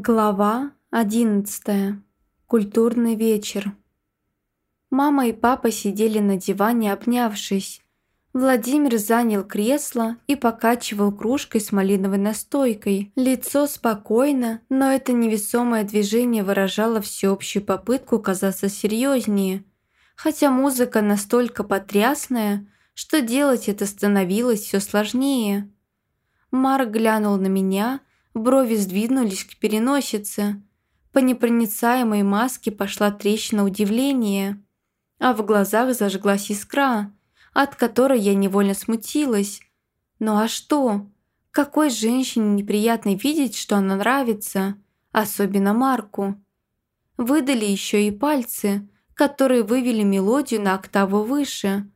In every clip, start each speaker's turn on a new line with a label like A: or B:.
A: Глава одиннадцатая. Культурный вечер. Мама и папа сидели на диване, обнявшись. Владимир занял кресло и покачивал кружкой с малиновой настойкой. Лицо спокойно, но это невесомое движение выражало всеобщую попытку казаться серьезнее. Хотя музыка настолько потрясная, что делать это становилось все сложнее. Марк глянул на меня – Брови сдвинулись к переносице. По непроницаемой маске пошла трещина удивления, а в глазах зажглась искра, от которой я невольно смутилась. Ну а что? Какой женщине неприятно видеть, что она нравится, особенно Марку? Выдали еще и пальцы, которые вывели мелодию на октаву выше.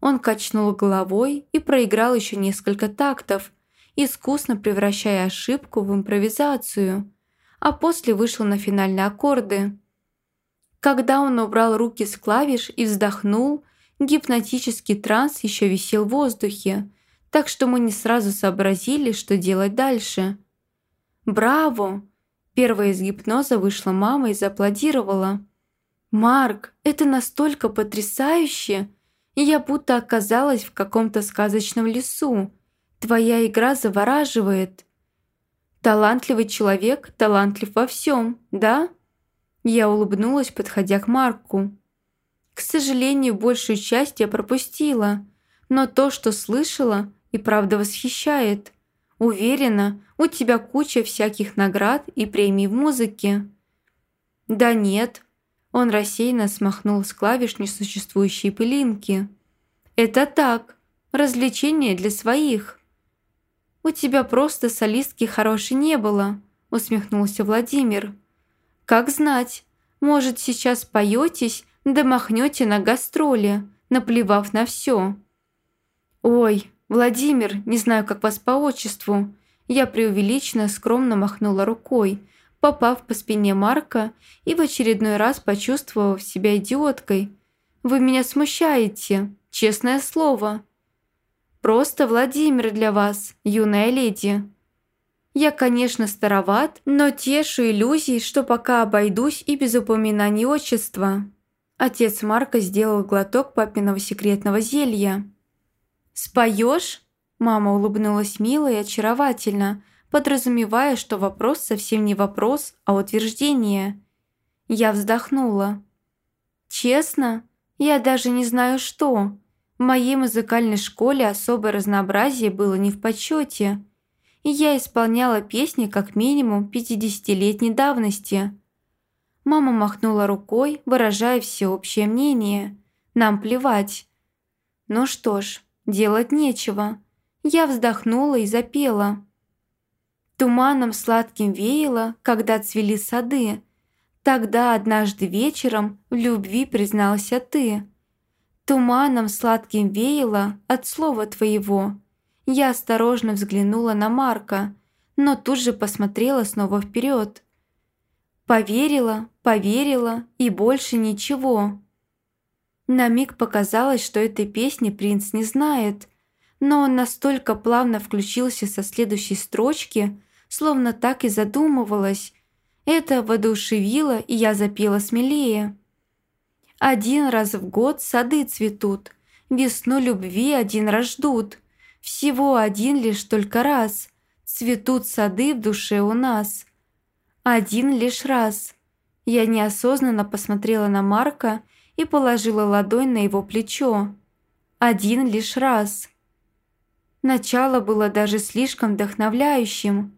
A: Он качнул головой и проиграл еще несколько тактов – искусно превращая ошибку в импровизацию, а после вышел на финальные аккорды. Когда он убрал руки с клавиш и вздохнул, гипнотический транс еще висел в воздухе, так что мы не сразу сообразили, что делать дальше. «Браво!» Первая из гипноза вышла мама и зааплодировала. «Марк, это настолько потрясающе! Я будто оказалась в каком-то сказочном лесу. Твоя игра завораживает. Талантливый человек талантлив во всем, да? Я улыбнулась, подходя к Марку. К сожалению, большую часть я пропустила, но то, что слышала, и правда восхищает. Уверена, у тебя куча всяких наград и премий в музыке. Да нет. Он рассеянно смахнул с клавиш несуществующие пылинки. Это так, развлечение для своих. «У тебя просто солистки хорошей не было», – усмехнулся Владимир. «Как знать, может, сейчас поетесь, да махнете на гастроли, наплевав на все». «Ой, Владимир, не знаю, как вас по отчеству». Я преувеличенно скромно махнула рукой, попав по спине Марка и в очередной раз почувствовав себя идиоткой. «Вы меня смущаете, честное слово». Просто Владимир для вас, юная леди. Я, конечно, староват, но тешу иллюзий, что пока обойдусь и без упоминаний отчества. Отец Марка сделал глоток папиного секретного зелья. «Споешь?» Мама улыбнулась мило и очаровательно, подразумевая, что вопрос совсем не вопрос, а утверждение. Я вздохнула. «Честно? Я даже не знаю, что. В моей музыкальной школе особое разнообразие было не в почете, и я исполняла песни как минимум 50-летней давности. Мама махнула рукой, выражая всеобщее мнение. Нам плевать. Ну что ж, делать нечего. Я вздохнула и запела. Туманом сладким веяло, когда цвели сады. Тогда однажды вечером в любви признался ты. Туманом сладким веяло от слова твоего. Я осторожно взглянула на Марка, но тут же посмотрела снова вперед. Поверила, поверила и больше ничего. На миг показалось, что этой песни принц не знает, но он настолько плавно включился со следующей строчки, словно так и задумывалась. Это воодушевило, и я запела смелее. Один раз в год сады цветут, Весну любви один раз ждут. Всего один лишь только раз Цветут сады в душе у нас. Один лишь раз. Я неосознанно посмотрела на Марка и положила ладонь на его плечо. Один лишь раз. Начало было даже слишком вдохновляющим.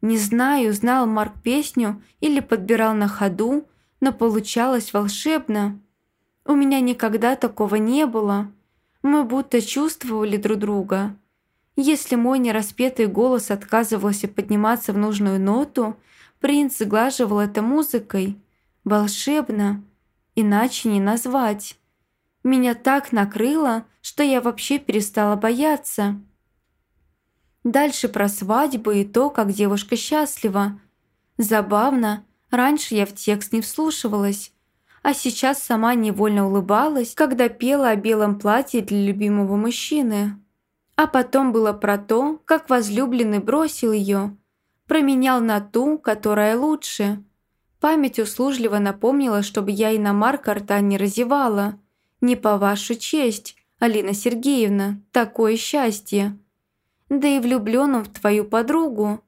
A: Не знаю, знал Марк песню или подбирал на ходу, но получалось волшебно. У меня никогда такого не было. Мы будто чувствовали друг друга. Если мой нераспетый голос отказывался подниматься в нужную ноту, принц сглаживал это музыкой. Волшебно. Иначе не назвать. Меня так накрыло, что я вообще перестала бояться. Дальше про свадьбу и то, как девушка счастлива. Забавно, раньше я в текст не вслушивалась, а сейчас сама невольно улыбалась, когда пела о белом платье для любимого мужчины. А потом было про то, как возлюбленный бросил ее. променял на ту, которая лучше. Память услужливо напомнила, чтобы я и на Марка рта не разевала. Не по вашу честь, Алина Сергеевна, такое счастье. Да и влюблен он в твою подругу.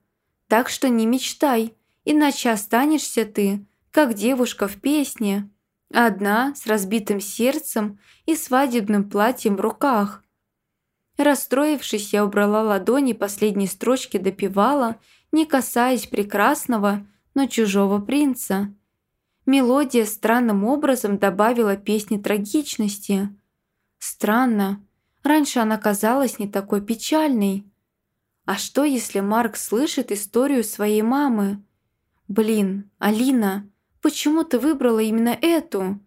A: Так что не мечтай, иначе останешься ты, как девушка в песне. Одна, с разбитым сердцем и свадебным платьем в руках. Расстроившись, я убрала ладони, последней строчки допевала, не касаясь прекрасного, но чужого принца. Мелодия странным образом добавила песне трагичности. Странно, раньше она казалась не такой печальной. А что, если Марк слышит историю своей мамы? Блин, Алина, почему ты выбрала именно эту?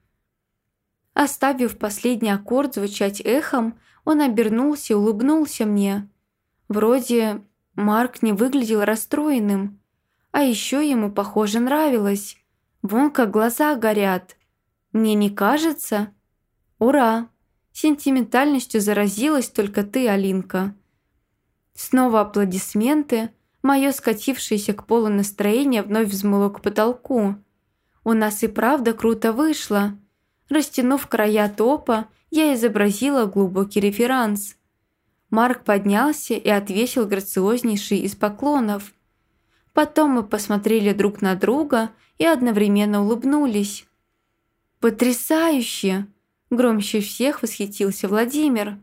A: Оставив последний аккорд звучать эхом, он обернулся и улыбнулся мне. Вроде Марк не выглядел расстроенным. А еще ему, похоже, нравилось. Вон как глаза горят. Мне не кажется? Ура! Сентиментальностью заразилась только ты, Алинка. Снова аплодисменты. Мое скатившееся к полу настроение вновь взмыло к потолку. У нас и правда круто вышло. Растянув края топа, я изобразила глубокий реферанс. Марк поднялся и отвесил грациознейший из поклонов. Потом мы посмотрели друг на друга и одновременно улыбнулись. «Потрясающе!» – громче всех восхитился Владимир.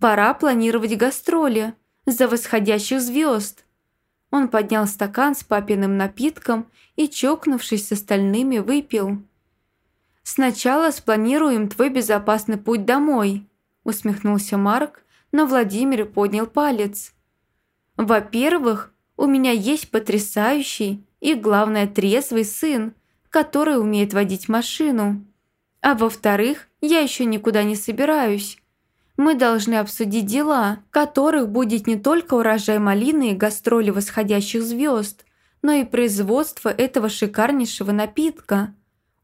A: «Пора планировать гастроли за восходящих звезд!» Он поднял стакан с папиным напитком и, чокнувшись с остальными, выпил. «Сначала спланируем твой безопасный путь домой», – усмехнулся Марк, но Владимир поднял палец. «Во-первых, у меня есть потрясающий и, главное, трезвый сын, который умеет водить машину. А во-вторых, я еще никуда не собираюсь. Мы должны обсудить дела, которых будет не только урожай малины и гастроли восходящих звезд, но и производство этого шикарнейшего напитка».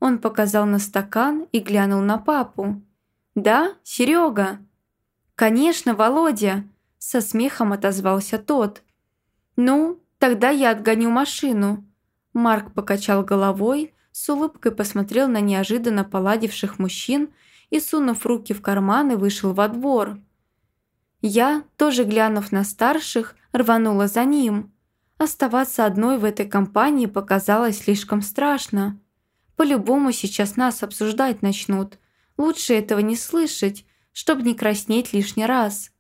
A: Он показал на стакан и глянул на папу. «Да, Серега?» «Конечно, Володя!» – со смехом отозвался тот. «Ну, тогда я отгоню машину». Марк покачал головой, с улыбкой посмотрел на неожиданно поладивших мужчин и, сунув руки в карманы, вышел во двор. Я, тоже глянув на старших, рванула за ним. Оставаться одной в этой компании показалось слишком страшно. По-любому сейчас нас обсуждать начнут. Лучше этого не слышать, чтобы не краснеть лишний раз.